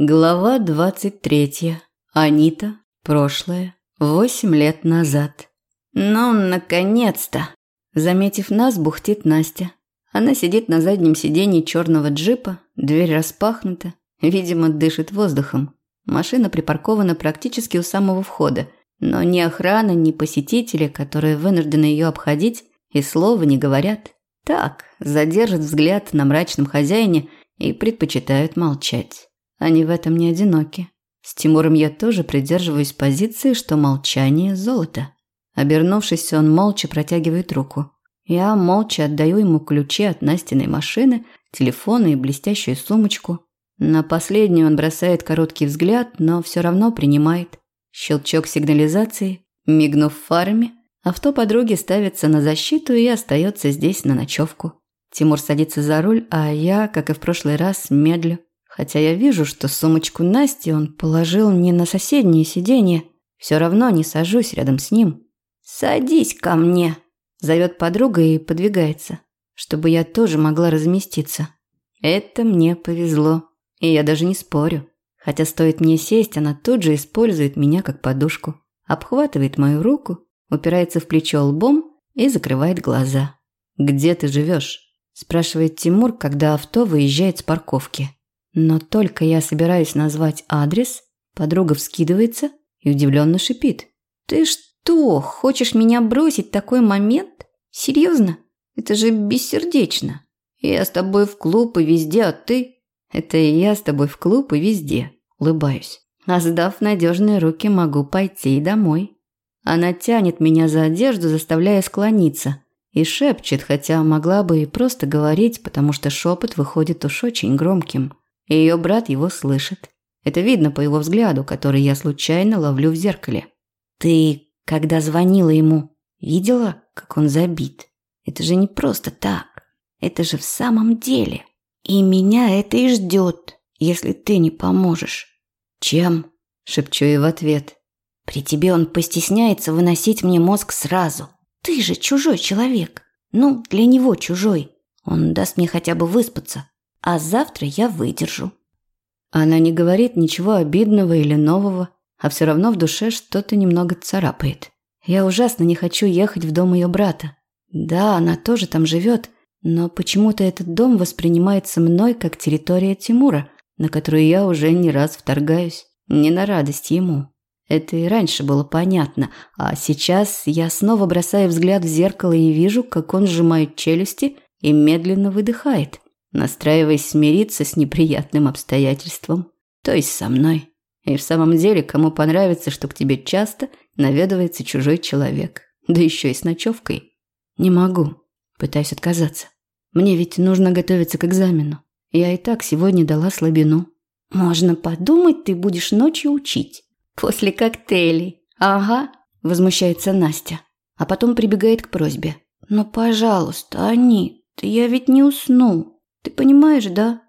Глава 23. Анита. Прошлое. Восемь лет назад. Ну, наконец-то! Заметив нас, бухтит Настя. Она сидит на заднем сиденье черного джипа, дверь распахнута, видимо, дышит воздухом. Машина припаркована практически у самого входа, но ни охрана, ни посетители, которые вынуждены ее обходить, и слова не говорят. Так, задержат взгляд на мрачном хозяине и предпочитают молчать. Они в этом не одиноки. С Тимуром я тоже придерживаюсь позиции, что молчание – золото. Обернувшись, он молча протягивает руку. Я молча отдаю ему ключи от Настиной машины, телефон и блестящую сумочку. На последнюю он бросает короткий взгляд, но все равно принимает. Щелчок сигнализации, мигнув фарами, авто подруги ставится на защиту и остается здесь на ночевку. Тимур садится за руль, а я, как и в прошлый раз, медлю. Хотя я вижу, что сумочку Насти он положил не на соседнее сиденье. Все равно не сажусь рядом с ним. «Садись ко мне», – зовет подруга и подвигается, чтобы я тоже могла разместиться. Это мне повезло, и я даже не спорю. Хотя стоит мне сесть, она тут же использует меня как подушку, обхватывает мою руку, упирается в плечо лбом и закрывает глаза. «Где ты живешь?» – спрашивает Тимур, когда авто выезжает с парковки. Но только я собираюсь назвать адрес, подруга вскидывается и удивленно шипит. «Ты что, хочешь меня бросить в такой момент? Серьезно? Это же бессердечно. Я с тобой в клуб и везде, а ты...» «Это я с тобой в клуб и везде», улыбаюсь. А сдав надежные руки, могу пойти и домой. Она тянет меня за одежду, заставляя склониться. И шепчет, хотя могла бы и просто говорить, потому что шепот выходит уж очень громким и ее брат его слышит. Это видно по его взгляду, который я случайно ловлю в зеркале. «Ты, когда звонила ему, видела, как он забит? Это же не просто так. Это же в самом деле. И меня это и ждет, если ты не поможешь». «Чем?» – шепчу ей в ответ. «При тебе он постесняется выносить мне мозг сразу. Ты же чужой человек. Ну, для него чужой. Он даст мне хотя бы выспаться, а завтра я выдержу. Она не говорит ничего обидного или нового, а все равно в душе что-то немного царапает. Я ужасно не хочу ехать в дом ее брата. Да, она тоже там живет, но почему-то этот дом воспринимается мной как территория Тимура, на которую я уже не раз вторгаюсь, не на радость ему. Это и раньше было понятно, а сейчас я снова бросаю взгляд в зеркало и вижу, как он сжимает челюсти и медленно выдыхает настраиваясь смириться с неприятным обстоятельством, то есть со мной. И в самом деле, кому понравится, что к тебе часто наведывается чужой человек, да еще и с ночевкой. Не могу, пытаюсь отказаться. Мне ведь нужно готовиться к экзамену. Я и так сегодня дала слабину. Можно подумать, ты будешь ночью учить. После коктейлей. Ага, возмущается Настя. А потом прибегает к просьбе. Ну, пожалуйста, Анит, я ведь не усну. Ты понимаешь, да?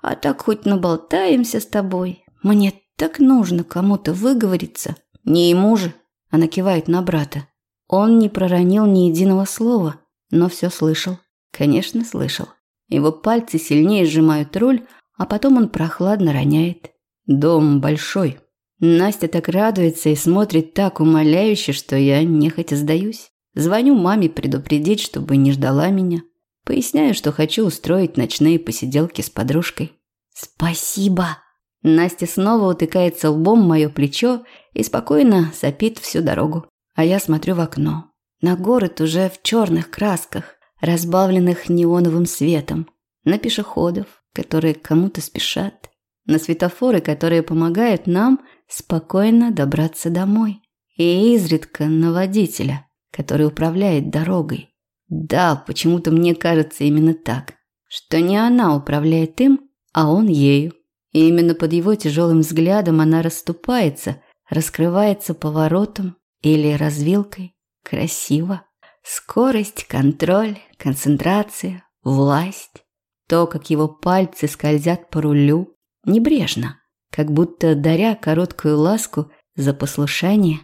А так хоть наболтаемся с тобой. Мне так нужно кому-то выговориться. Не ему же. Она кивает на брата. Он не проронил ни единого слова, но все слышал. Конечно, слышал. Его пальцы сильнее сжимают руль, а потом он прохладно роняет. Дом большой. Настя так радуется и смотрит так умоляюще, что я нехотя сдаюсь. Звоню маме предупредить, чтобы не ждала меня. Поясняю, что хочу устроить ночные посиделки с подружкой. «Спасибо!» Настя снова утыкается лбом в мое плечо и спокойно сопит всю дорогу. А я смотрю в окно. На город уже в черных красках, разбавленных неоновым светом. На пешеходов, которые кому-то спешат. На светофоры, которые помогают нам спокойно добраться домой. И изредка на водителя, который управляет дорогой. Да, почему-то мне кажется именно так, что не она управляет им, а он ею. И именно под его тяжелым взглядом она расступается, раскрывается поворотом или развилкой. Красиво. Скорость, контроль, концентрация, власть. То, как его пальцы скользят по рулю, небрежно, как будто даря короткую ласку за послушание.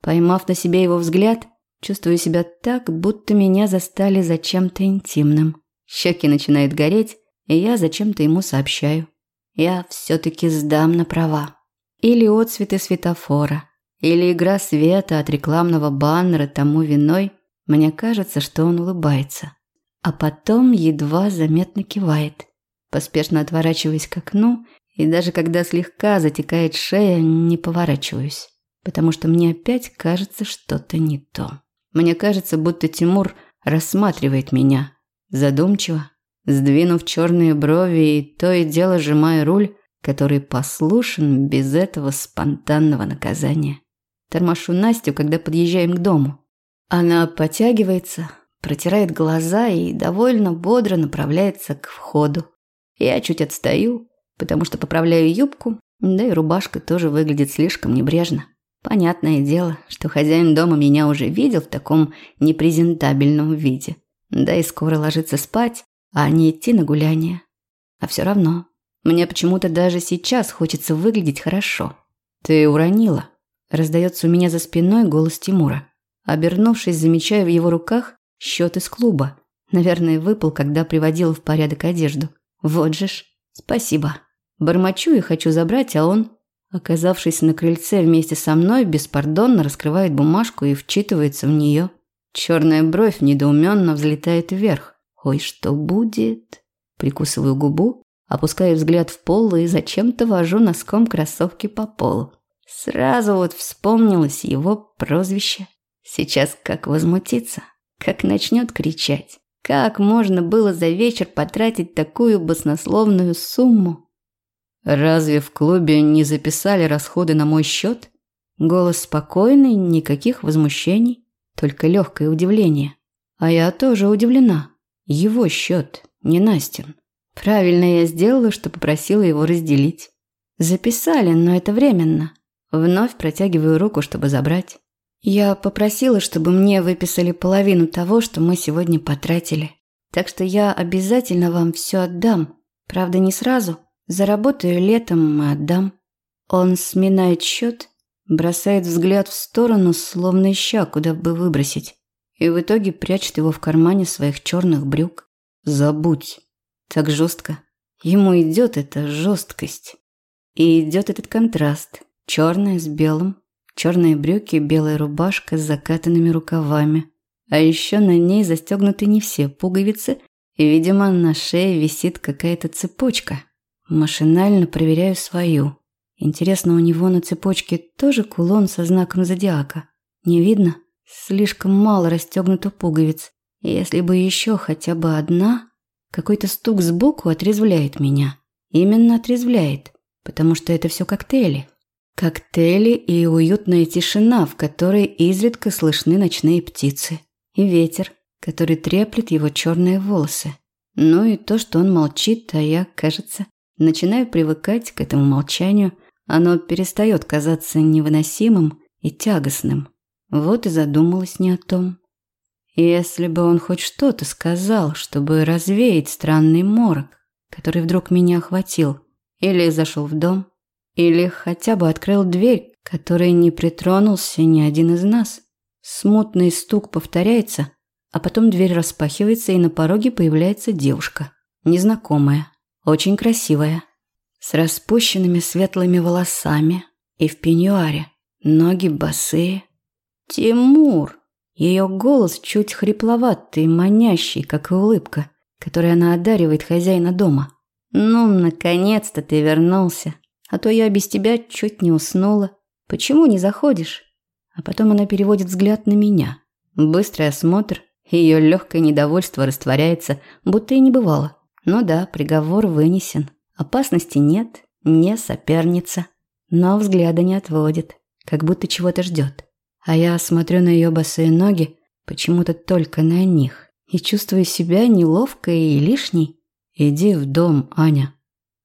Поймав на себе его взгляд, Чувствую себя так, будто меня застали за чем-то интимным. Щеки начинают гореть, и я зачем-то ему сообщаю. я все-таки сдам на права. Или отцветы светофора, или игра света от рекламного баннера тому виной, мне кажется, что он улыбается. А потом едва заметно кивает, поспешно отворачиваясь к окну, и даже когда слегка затекает шея, не поворачиваюсь, потому что мне опять кажется что-то не то. Мне кажется, будто Тимур рассматривает меня, задумчиво, сдвинув черные брови и то и дело сжимая руль, который послушен без этого спонтанного наказания. Тормошу Настю, когда подъезжаем к дому. Она потягивается, протирает глаза и довольно бодро направляется к входу. Я чуть отстаю, потому что поправляю юбку, да и рубашка тоже выглядит слишком небрежно. Понятное дело, что хозяин дома меня уже видел в таком непрезентабельном виде. Да и скоро ложится спать, а не идти на гуляние. А все равно, мне почему-то даже сейчас хочется выглядеть хорошо. «Ты уронила?» Раздается у меня за спиной голос Тимура. Обернувшись, замечаю в его руках счет из клуба. Наверное, выпал, когда приводила в порядок одежду. Вот же ж. Спасибо. Бормочу и хочу забрать, а он Оказавшись на крыльце вместе со мной, беспардонно раскрывает бумажку и вчитывается в нее. Черная бровь недоуменно взлетает вверх. «Ой, что будет?» Прикусываю губу, опускаю взгляд в пол и зачем-то вожу носком кроссовки по полу. Сразу вот вспомнилось его прозвище. Сейчас как возмутиться, как начнет кричать. Как можно было за вечер потратить такую баснословную сумму? Разве в клубе не записали расходы на мой счет? Голос спокойный, никаких возмущений, только легкое удивление. А я тоже удивлена. Его счет, не Настин. Правильно я сделала, что попросила его разделить. Записали, но это временно. Вновь протягиваю руку, чтобы забрать. Я попросила, чтобы мне выписали половину того, что мы сегодня потратили. Так что я обязательно вам все отдам. Правда, не сразу. Заработаю летом и отдам. Он сминает счет, бросает взгляд в сторону, словно ища, куда бы выбросить, и в итоге прячет его в кармане своих черных брюк. Забудь. Так жестко. Ему идет эта жесткость. И идет этот контраст. Черное с белым. Черные брюки, белая рубашка с закатанными рукавами. А еще на ней застегнуты не все пуговицы, и, видимо, на шее висит какая-то цепочка. Машинально проверяю свою. Интересно, у него на цепочке тоже кулон со знаком зодиака? Не видно? Слишком мало расстегнуто пуговиц. Если бы еще хотя бы одна, какой-то стук сбоку отрезвляет меня. Именно отрезвляет, потому что это все коктейли. Коктейли и уютная тишина, в которой изредка слышны ночные птицы. И ветер, который треплет его черные волосы. Ну и то, что он молчит, а я, кажется, Начинаю привыкать к этому молчанию, оно перестает казаться невыносимым и тягостным. Вот и задумалась не о том. Если бы он хоть что-то сказал, чтобы развеять странный морок, который вдруг меня охватил, или зашел в дом, или хотя бы открыл дверь, которой не притронулся ни один из нас. Смутный стук повторяется, а потом дверь распахивается, и на пороге появляется девушка, незнакомая, очень красивая, с распущенными светлыми волосами и в пеньюаре, ноги босые. Тимур! Ее голос чуть хрипловатый, манящий, как и улыбка, которой она одаривает хозяина дома. «Ну, наконец-то ты вернулся, а то я без тебя чуть не уснула. Почему не заходишь?» А потом она переводит взгляд на меня. Быстрый осмотр, ее легкое недовольство растворяется, будто и не бывало. Ну да, приговор вынесен. Опасности нет, не соперница. Но взгляда не отводит, как будто чего-то ждет. А я смотрю на ее босые ноги, почему-то только на них, и чувствую себя неловкой и лишней. «Иди в дом, Аня».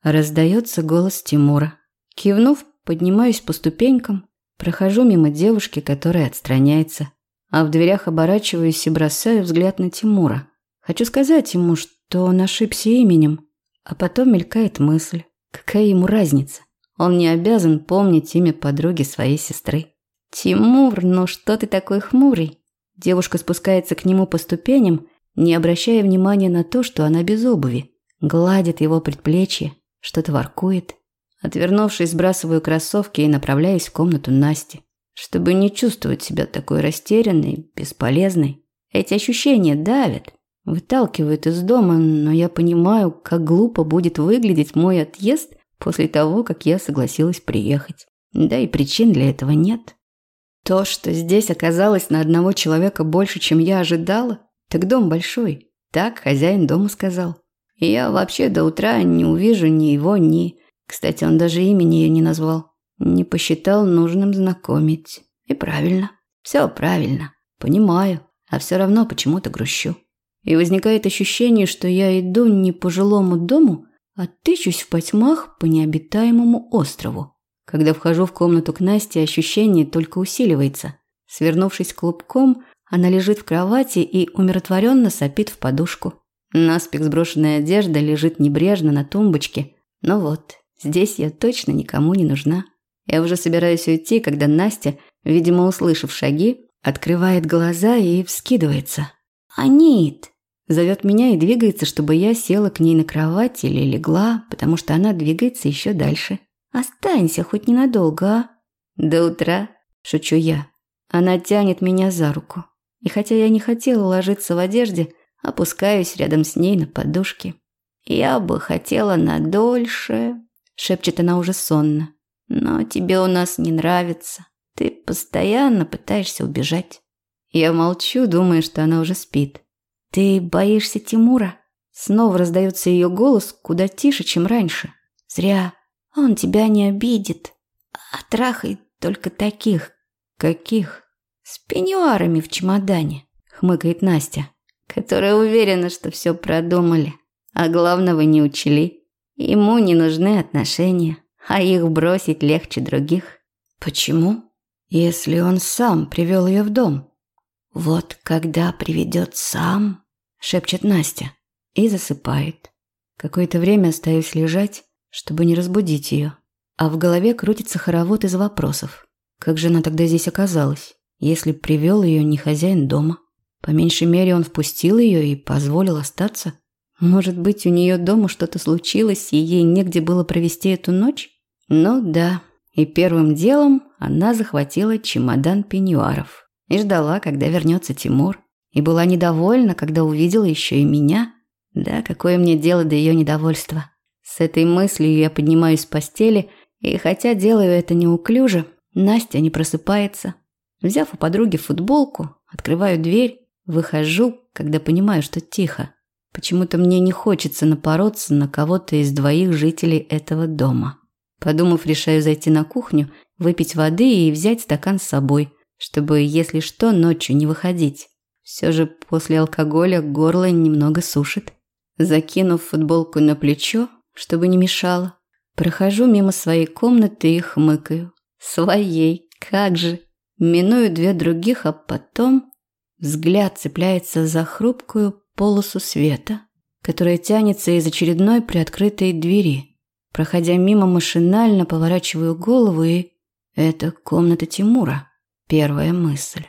Раздается голос Тимура. Кивнув, поднимаюсь по ступенькам, прохожу мимо девушки, которая отстраняется, а в дверях оборачиваюсь и бросаю взгляд на Тимура. Хочу сказать ему, что то он ошибся именем. А потом мелькает мысль, какая ему разница? Он не обязан помнить имя подруги своей сестры. «Тимур, ну что ты такой хмурый?» Девушка спускается к нему по ступеням, не обращая внимания на то, что она без обуви. Гладит его предплечье, что-то воркует. Отвернувшись, сбрасываю кроссовки и направляюсь в комнату Насти, чтобы не чувствовать себя такой растерянной, бесполезной. Эти ощущения давят, выталкивают из дома, но я понимаю, как глупо будет выглядеть мой отъезд после того, как я согласилась приехать. Да и причин для этого нет. То, что здесь оказалось на одного человека больше, чем я ожидала, так дом большой. Так хозяин дома сказал. И я вообще до утра не увижу ни его, ни... Кстати, он даже имени ее не назвал. Не посчитал нужным знакомить. И правильно. Все правильно. Понимаю. А все равно почему-то грущу. И возникает ощущение, что я иду не по жилому дому, а тычусь в потьмах по необитаемому острову. Когда вхожу в комнату к Насте, ощущение только усиливается. Свернувшись клубком, она лежит в кровати и умиротворенно сопит в подушку. Наспех сброшенная одежда лежит небрежно на тумбочке. Но вот, здесь я точно никому не нужна. Я уже собираюсь уйти, когда Настя, видимо, услышав шаги, открывает глаза и вскидывается. «Анит!» Зовет меня и двигается, чтобы я села к ней на кровать или легла, потому что она двигается еще дальше. Останься хоть ненадолго, а? До утра, шучу я. Она тянет меня за руку. И хотя я не хотела ложиться в одежде, опускаюсь рядом с ней на подушке. Я бы хотела на дольше, шепчет она уже сонно. Но тебе у нас не нравится. Ты постоянно пытаешься убежать. Я молчу, думая, что она уже спит. Ты боишься Тимура? Снова раздается ее голос куда тише, чем раньше. Зря. Он тебя не обидит. А трахает только таких. Каких? С пеньюарами в чемодане, хмыкает Настя, которая уверена, что все продумали, а главного не учли. Ему не нужны отношения, а их бросить легче других. Почему? Если он сам привел ее в дом. Вот когда приведет сам, шепчет Настя и засыпает. Какое-то время остаюсь лежать, чтобы не разбудить ее. А в голове крутится хоровод из вопросов. Как же она тогда здесь оказалась, если привел ее не хозяин дома? По меньшей мере он впустил ее и позволил остаться. Может быть, у нее дома что-то случилось, и ей негде было провести эту ночь? Ну да, и первым делом она захватила чемодан пеньюаров. И ждала, когда вернется Тимур. И была недовольна, когда увидела еще и меня. Да, какое мне дело до ее недовольства. С этой мыслью я поднимаюсь с постели, и хотя делаю это неуклюже, Настя не просыпается. Взяв у подруги футболку, открываю дверь, выхожу, когда понимаю, что тихо. Почему-то мне не хочется напороться на кого-то из двоих жителей этого дома. Подумав, решаю зайти на кухню, выпить воды и взять стакан с собой, чтобы, если что, ночью не выходить. Все же после алкоголя горло немного сушит. Закинув футболку на плечо, чтобы не мешало. Прохожу мимо своей комнаты и хмыкаю. Своей, как же. Миную две других, а потом взгляд цепляется за хрупкую полосу света, которая тянется из очередной приоткрытой двери. Проходя мимо, машинально поворачиваю голову и... Это комната Тимура. Первая мысль.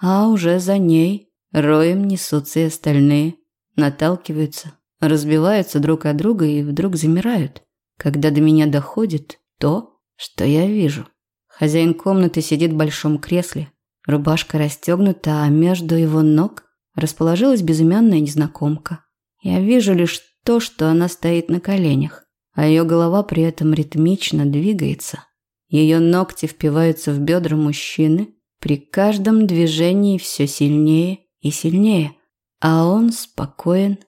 А уже за ней роем несутся и остальные. Наталкиваются, разбиваются друг от друга и вдруг замирают, когда до меня доходит то, что я вижу. Хозяин комнаты сидит в большом кресле, рубашка расстегнута, а между его ног расположилась безымянная незнакомка. Я вижу лишь то, что она стоит на коленях, а ее голова при этом ритмично двигается. Ее ногти впиваются в бедра мужчины, при каждом движении все сильнее и сильнее, а он спокоен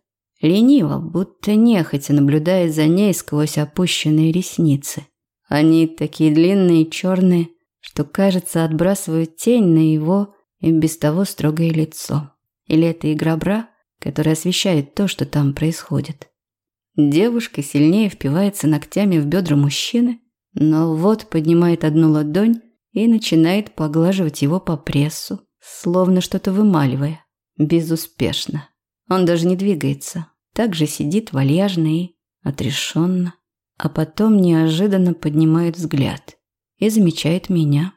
Лениво, будто нехотя наблюдает за ней сквозь опущенные ресницы. Они такие длинные и черные, что, кажется, отбрасывают тень на его и без того строгое лицо. Или это игра бра, которая освещает то, что там происходит. Девушка сильнее впивается ногтями в бедра мужчины, но вот поднимает одну ладонь и начинает поглаживать его по прессу, словно что-то вымаливая. Безуспешно. Он даже не двигается, также сидит вальяжно и отрешенно, а потом неожиданно поднимает взгляд и замечает меня.